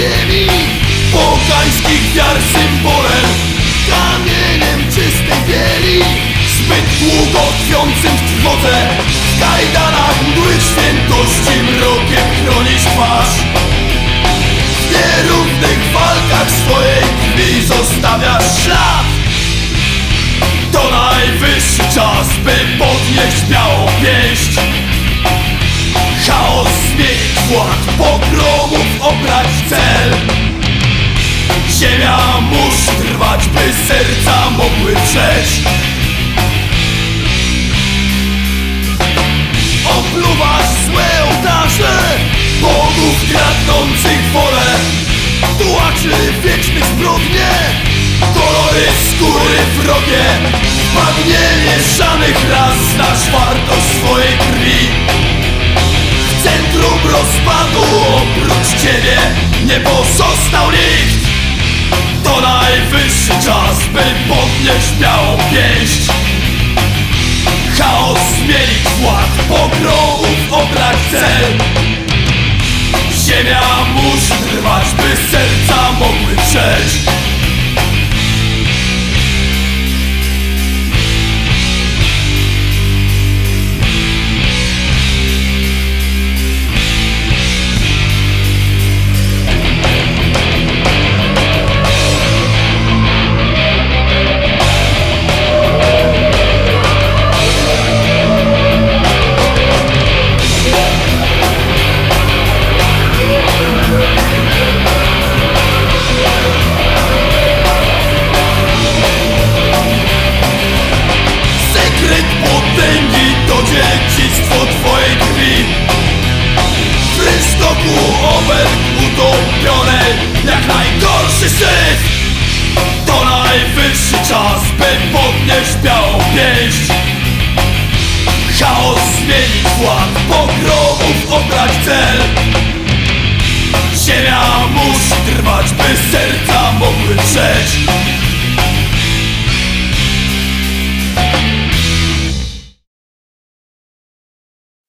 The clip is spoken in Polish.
ziemi Pogańskich wiar symbolem Kamieniem czystej bieli Zbyt długo tkwiącym w trwodze W kajdanach mgły świętości Mrokiem chronisz twarz. W nierównych walkach swojej krwi Zostawiasz ślad. To najwyższy czas, by podnieść białą pieść Chaos zmienić ład pogrom trwać, by serca mogły przejść. Opluwasz złe ołtarze Bogów kradnących wolę. Tułaczy wiecznych zbrodnie Kolory skóry wrogie. Bagnienie szanych raz Znasz wartość swojej krwi by podnieść białą pięść. Chaos zmienić wład, pogromów obrać cel Ziemia musi trwać, by serca mogły przejść potęgi to dziedzictwo twojej krwi. W rynsztoku obelg utopionej Jak najgorszy syf. To najwyższy czas, by podnieść białą pięść Chaos zmienić wład, pogromów obrać cel. Ziemia musi trwać, by serca mogły przejść